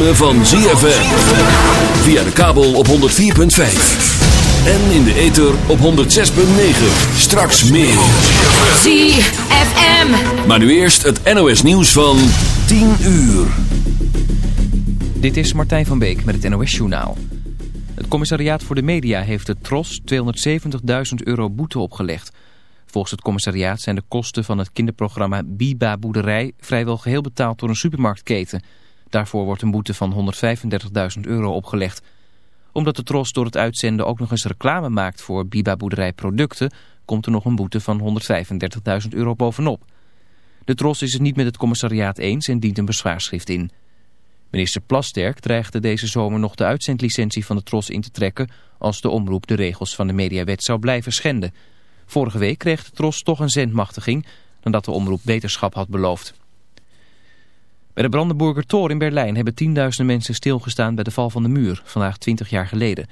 ritme van ZFM. Via de kabel op 104.5. En in de ether op 106.9. Straks meer. ZFM. Maar nu eerst het NOS nieuws van 10 uur. Dit is Martijn van Beek met het NOS Journaal. Het commissariaat voor de media heeft de TROS 270.000 euro boete opgelegd. Volgens het commissariaat zijn de kosten van het kinderprogramma Biba Boerderij vrijwel geheel betaald door een supermarktketen. Daarvoor wordt een boete van 135.000 euro opgelegd. Omdat de TROS door het uitzenden ook nog eens reclame maakt voor Biba Boerderij producten, komt er nog een boete van 135.000 euro bovenop. De TROS is het niet met het commissariaat eens en dient een bezwaarschrift in. Minister Plasterk dreigde deze zomer nog de uitzendlicentie van de TROS in te trekken als de omroep de regels van de mediawet zou blijven schenden. Vorige week kreeg de TROS toch een zendmachtiging nadat de omroep beterschap had beloofd. Bij de Brandenburger Tor in Berlijn hebben tienduizenden mensen stilgestaan bij de val van de muur, vandaag 20 jaar geleden.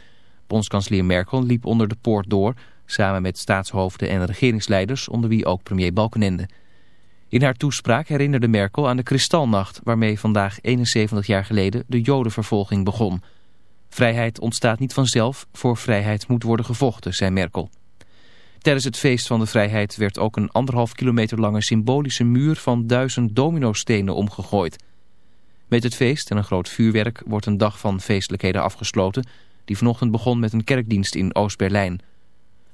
Bondskanselier Merkel liep onder de poort door, samen met staatshoofden en regeringsleiders, onder wie ook premier Balkenende. In haar toespraak herinnerde Merkel aan de Kristalnacht, waarmee vandaag 71 jaar geleden de jodenvervolging begon. Vrijheid ontstaat niet vanzelf, voor vrijheid moet worden gevochten, zei Merkel. Tijdens het feest van de vrijheid werd ook een anderhalf kilometer lange symbolische muur van duizend dominostenen omgegooid. Met het feest en een groot vuurwerk wordt een dag van feestelijkheden afgesloten, die vanochtend begon met een kerkdienst in Oost-Berlijn.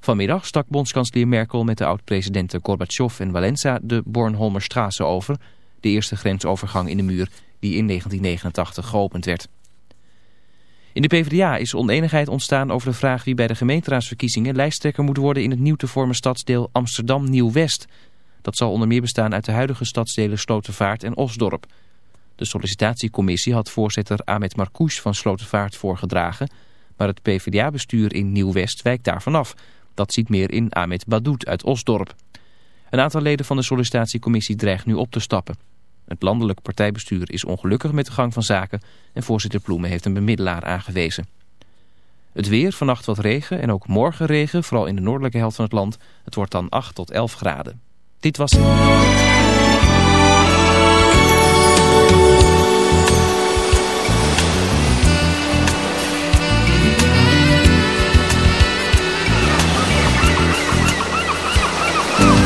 Vanmiddag stak bondskanselier Merkel met de oud-presidenten Gorbachev en Valenza de Bornholmerstraße over, de eerste grensovergang in de muur die in 1989 geopend werd. In de PvdA is oneenigheid ontstaan over de vraag wie bij de gemeenteraadsverkiezingen lijsttrekker moet worden in het nieuw te vormen stadsdeel Amsterdam Nieuw-West. Dat zal onder meer bestaan uit de huidige stadsdelen Slotervaart en Osdorp. De sollicitatiecommissie had voorzitter Ahmed Marcouch van Slotervaart voorgedragen, maar het PvdA-bestuur in Nieuw-West wijkt daarvan af. Dat ziet meer in Ahmed Badoet uit Osdorp. Een aantal leden van de sollicitatiecommissie dreigt nu op te stappen. Het landelijk partijbestuur is ongelukkig met de gang van zaken en voorzitter Ploemen heeft een bemiddelaar aangewezen. Het weer, vannacht wat regen en ook morgen regen, vooral in de noordelijke helft van het land. Het wordt dan 8 tot 11 graden. Dit was...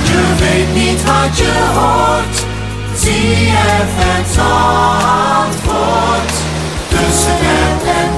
Je weet niet wat je hoort. ZFM Zandvoort. Tussen het en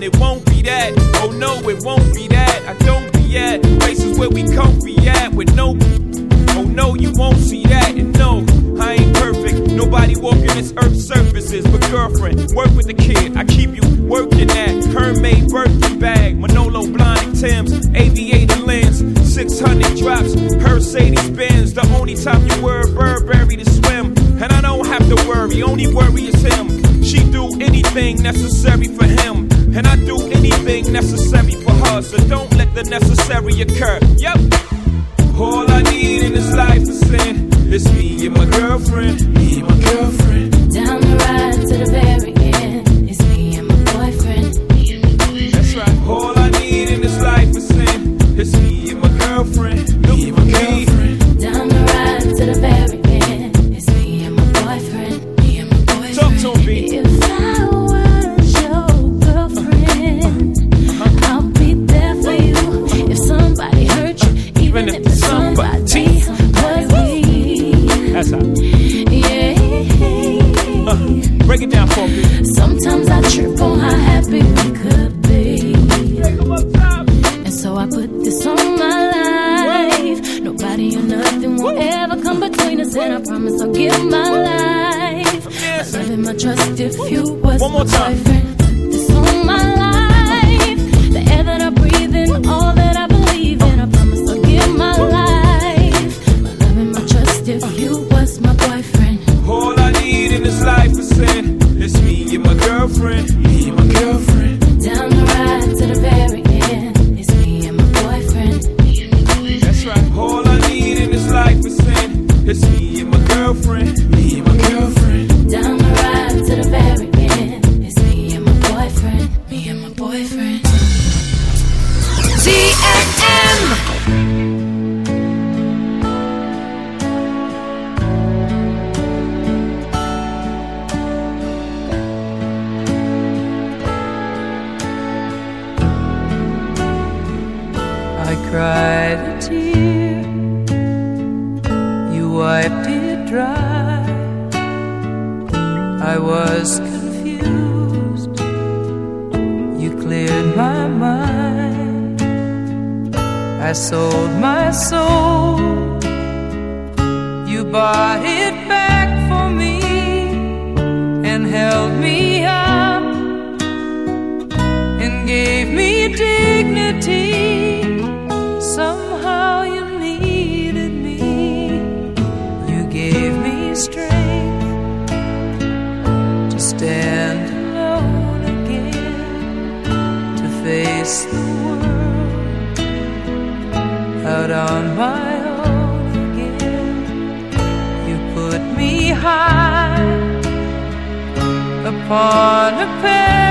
Something, it won't be that. Oh no, it won't be that. I don't be at places where we can't be at with no. Oh no, you won't see that. And no, I ain't perfect. Nobody walking this earth's surfaces. But girlfriend, work with the kid. I keep you working at Hermaid Birkin bag, Manolo Blahnik Tim's, aviator lens, 600 drops, Mercedes Benz. The only time you wear Burberry to swim. And I don't have to worry, only worry is him. She do anything necessary for him. And I do anything necessary for her. So don't let the necessary occur. Yep. All I need in this life is sin. It's me and my girlfriend. Me and my girlfriend. Down the ride to the very upon a pedestal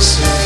places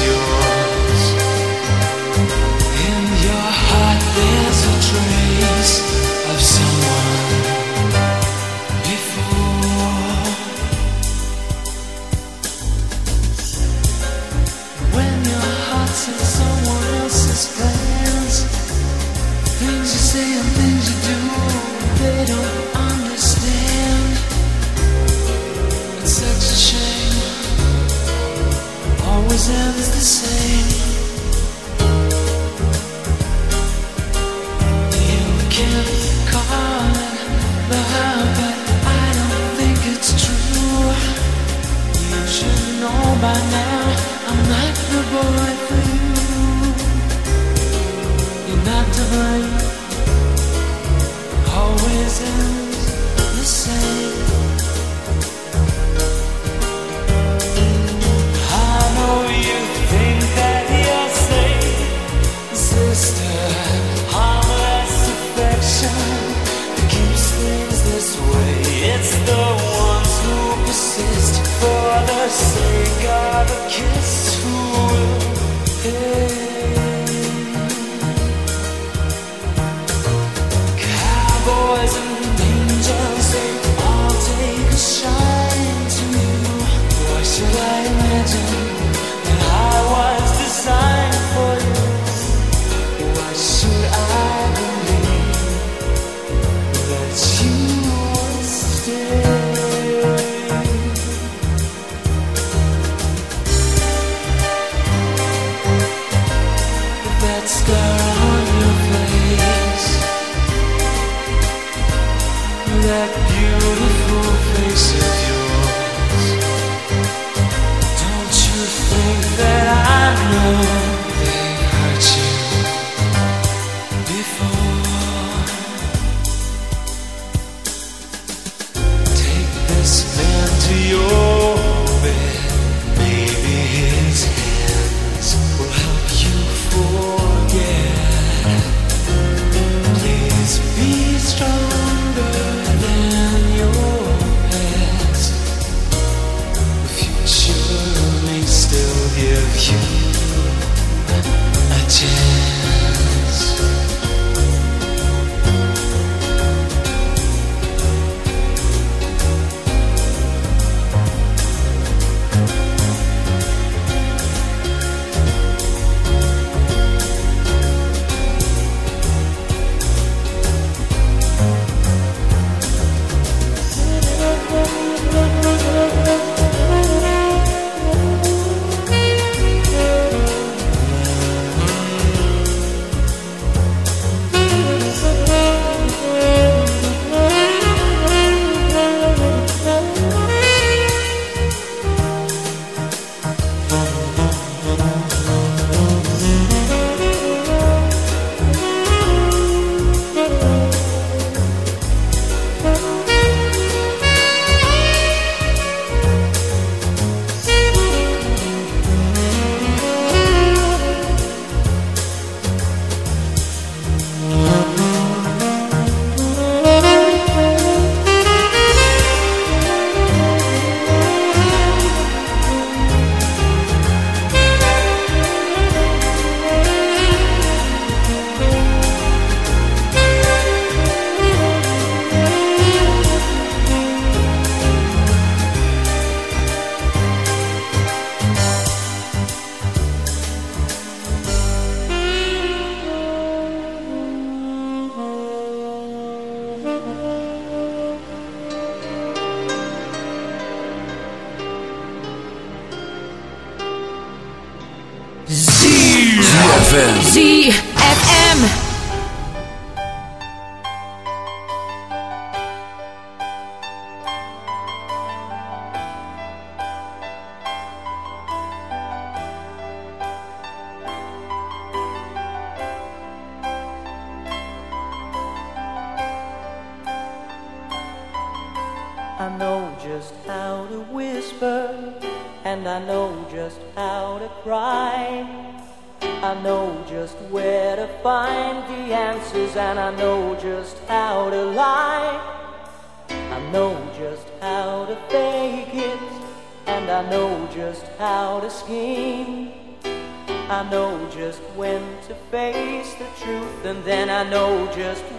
I know just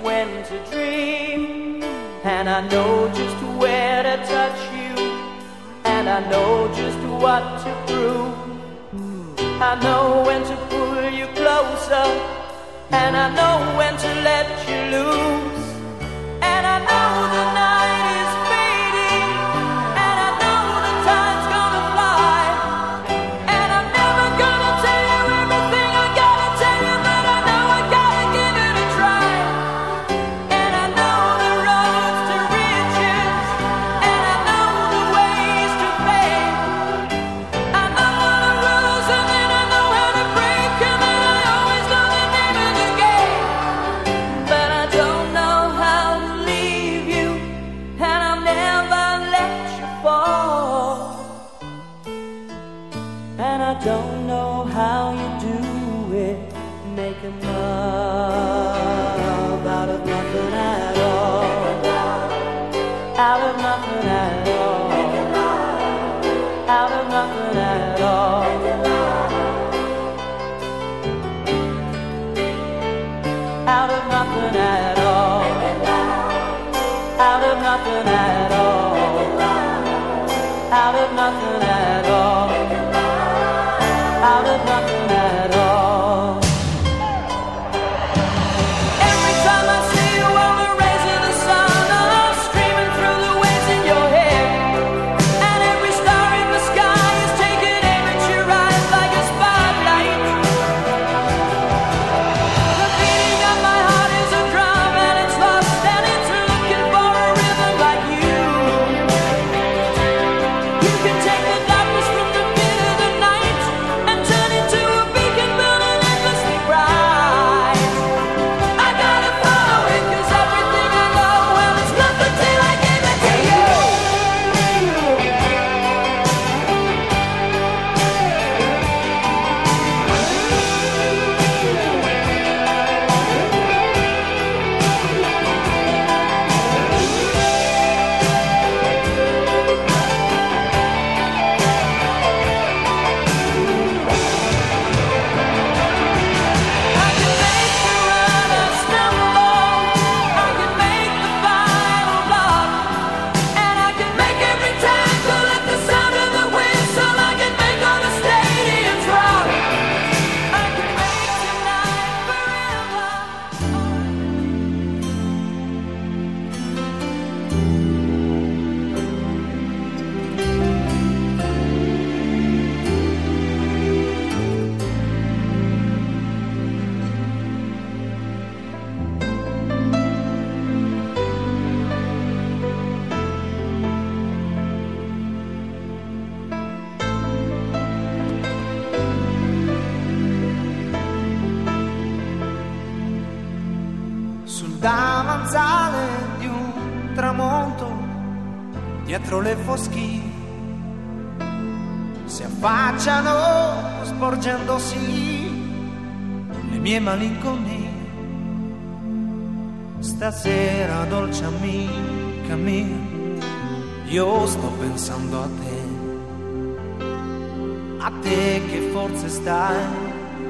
stai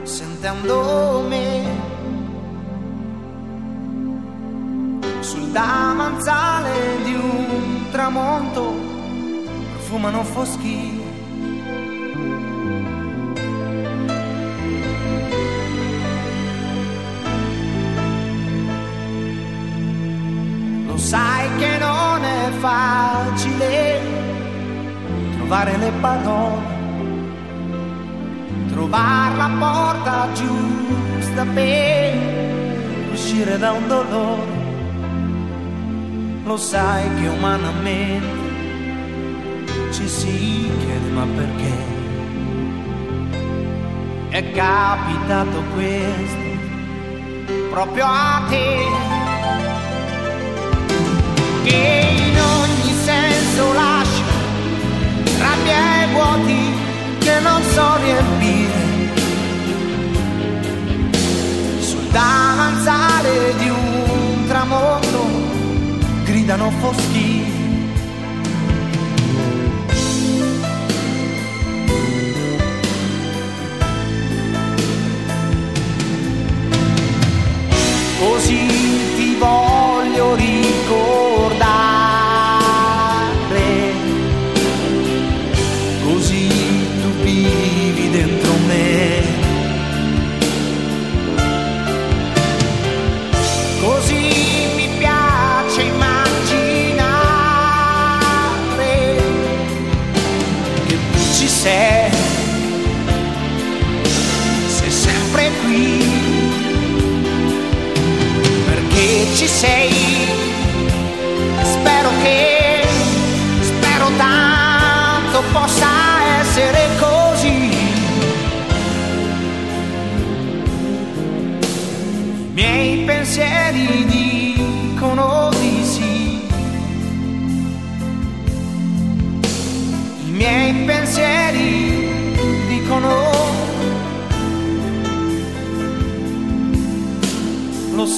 sentendo me. Sul davanzale di un tramonto profumano foschi. Lo sai che non è facile trovare le parole, trovare la porta giusta per uscire da un dolore. Lo sai che umanamente ci si chiede ma perché? È capitato questo proprio a te. Che in ogni senso lascia rabbia e vuoti che non so riempire sul davanzale di un tramonto gridano foschi. Così ti voglio ricordare,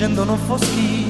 scendo non foschi.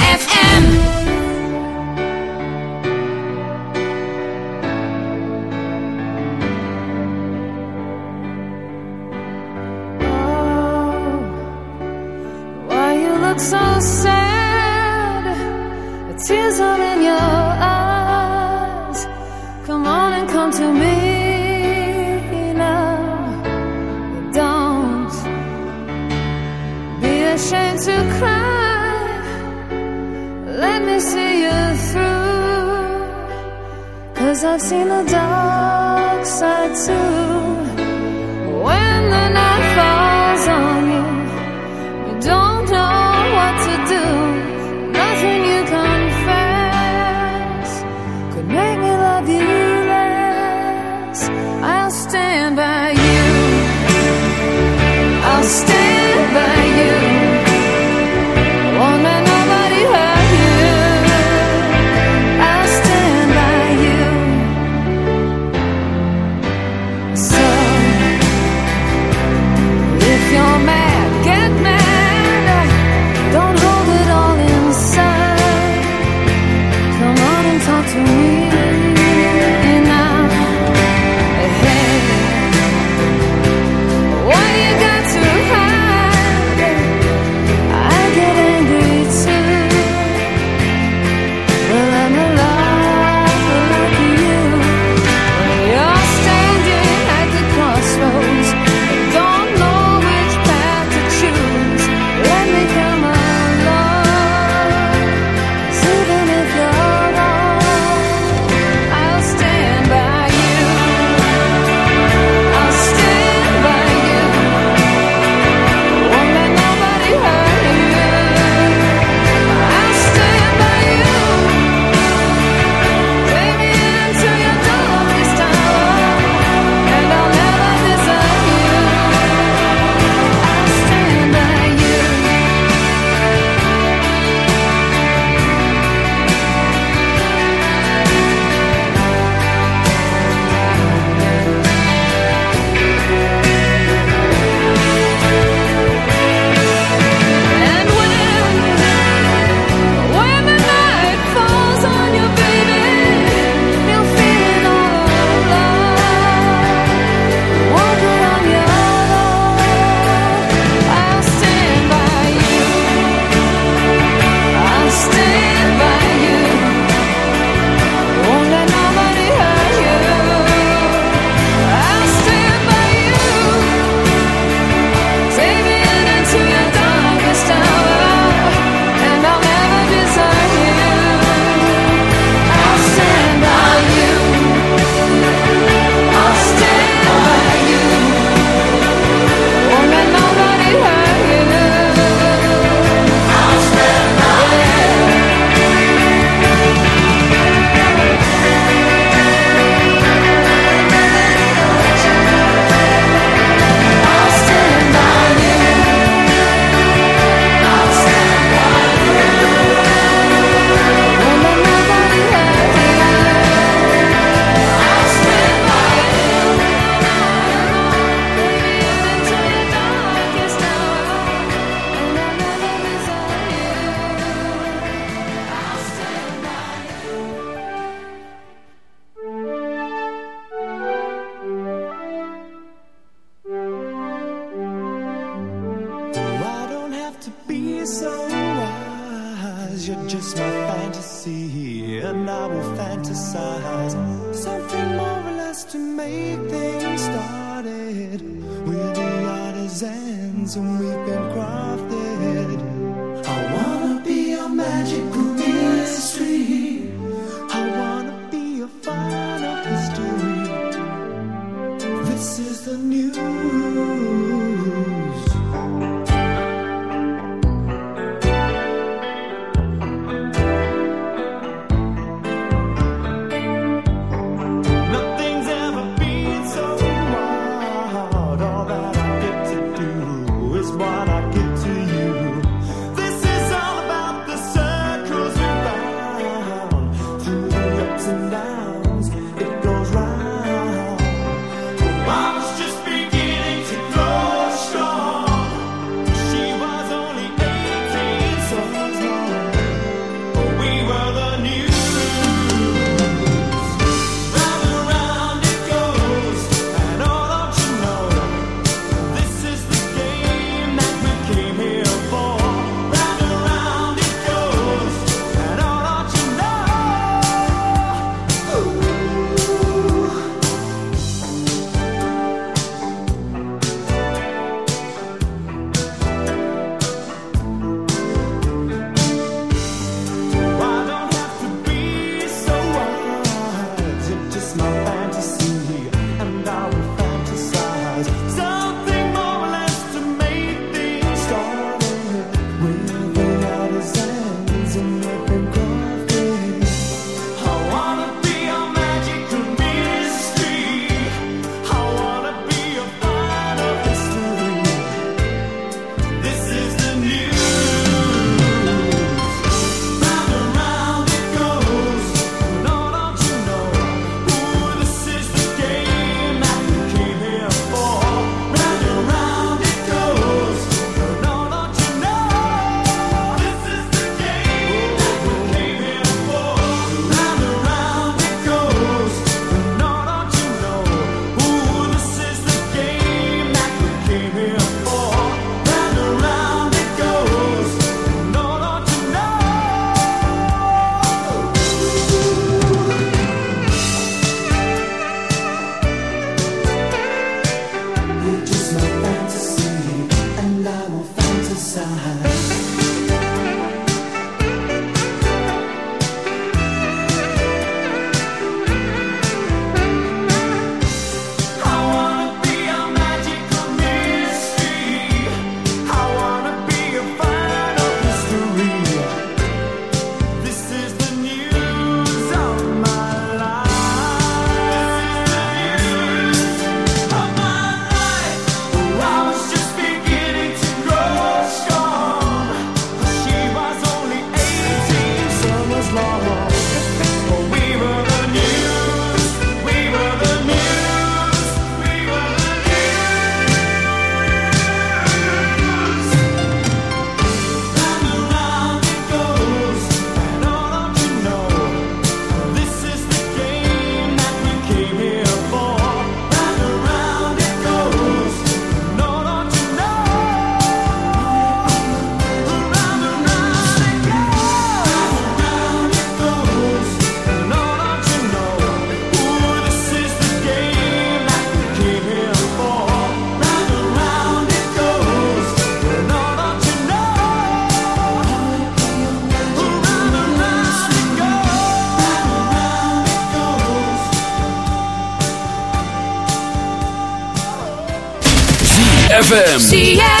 ZFM.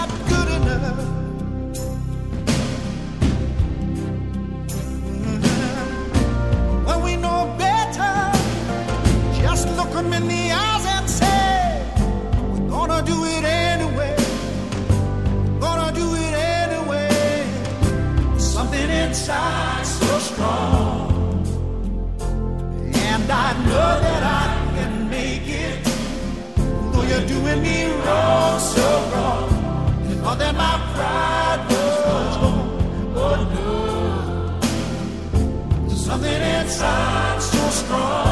you're doing me wrong, so wrong. And all that my pride was much. Oh no, there's something inside so strong.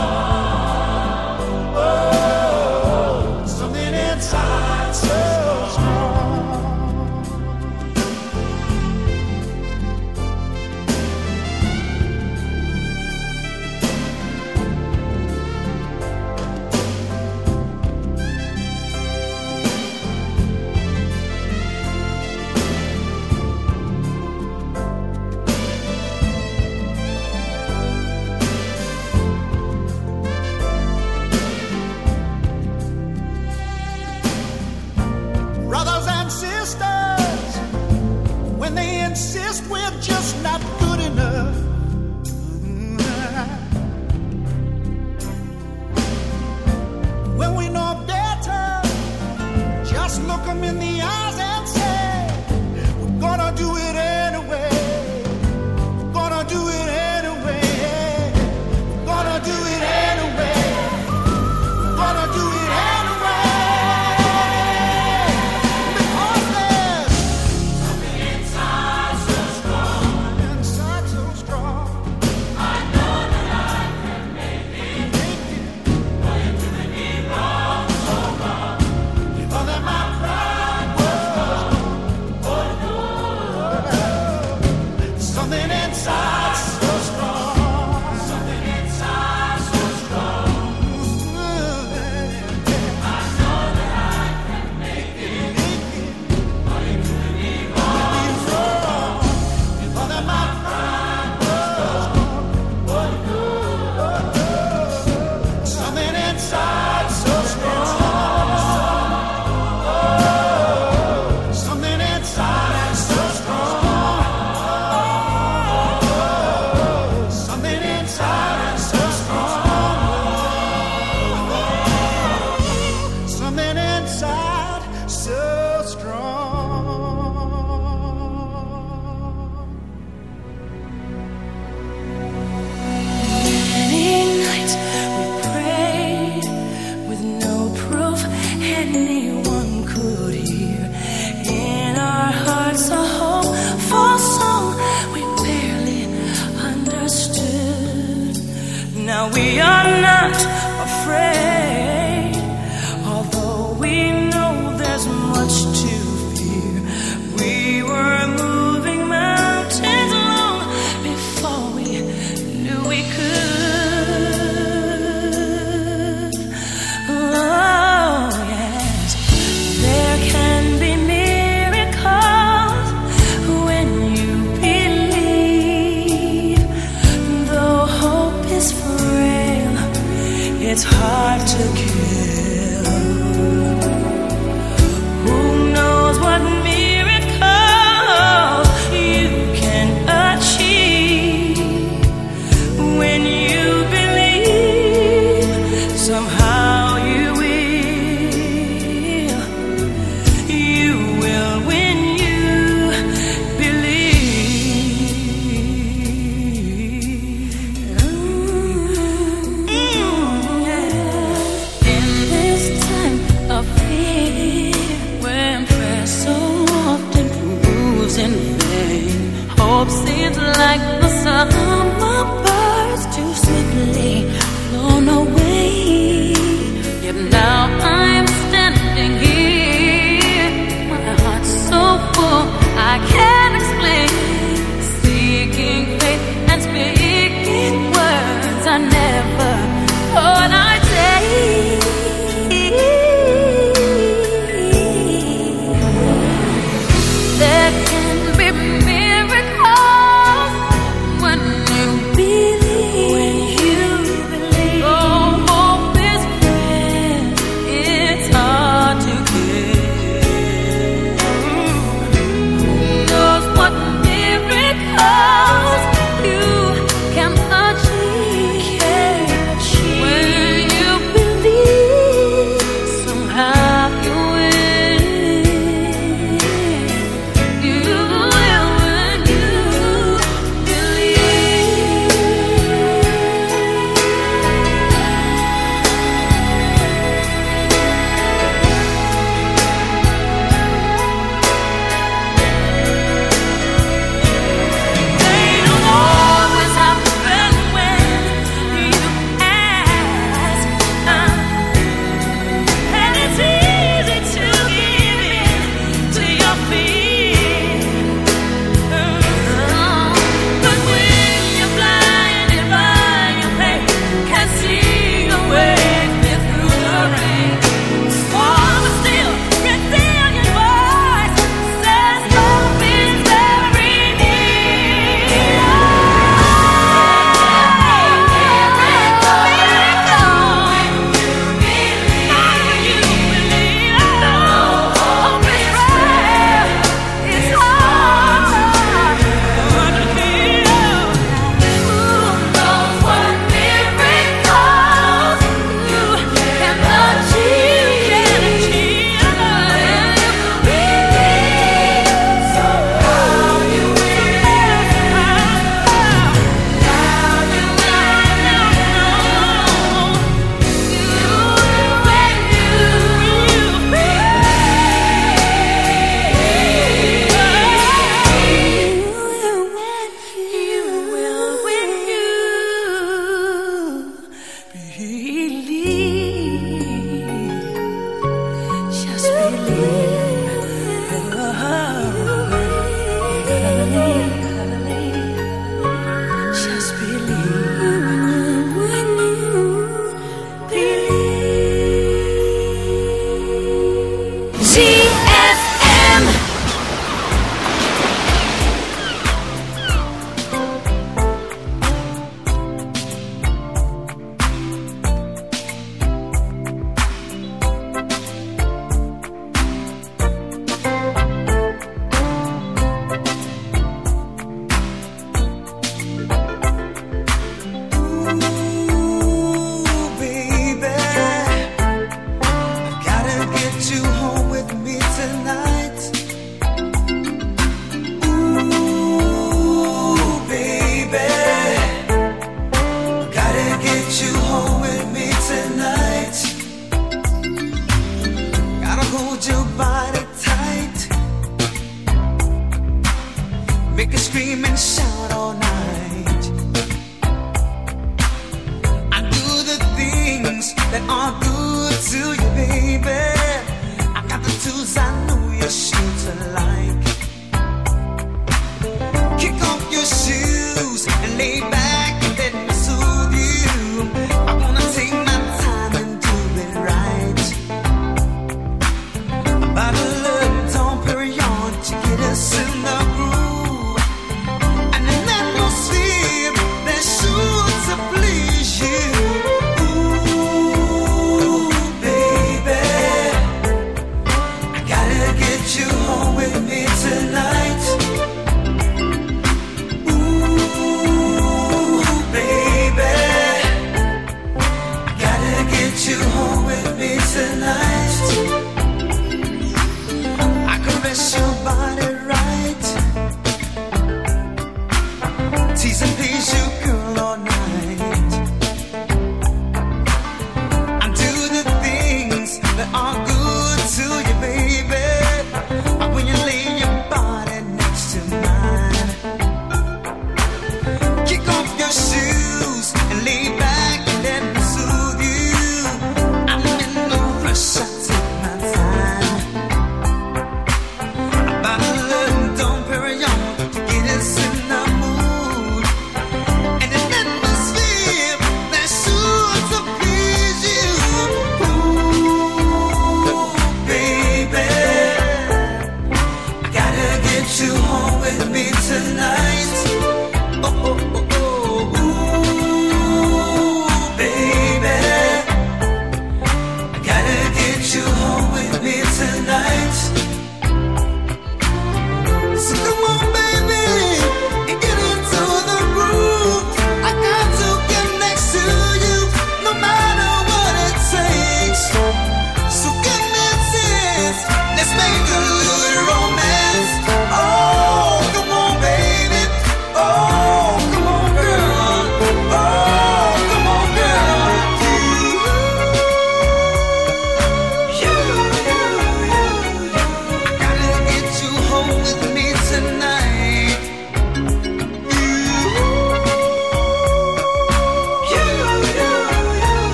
hard to kiss.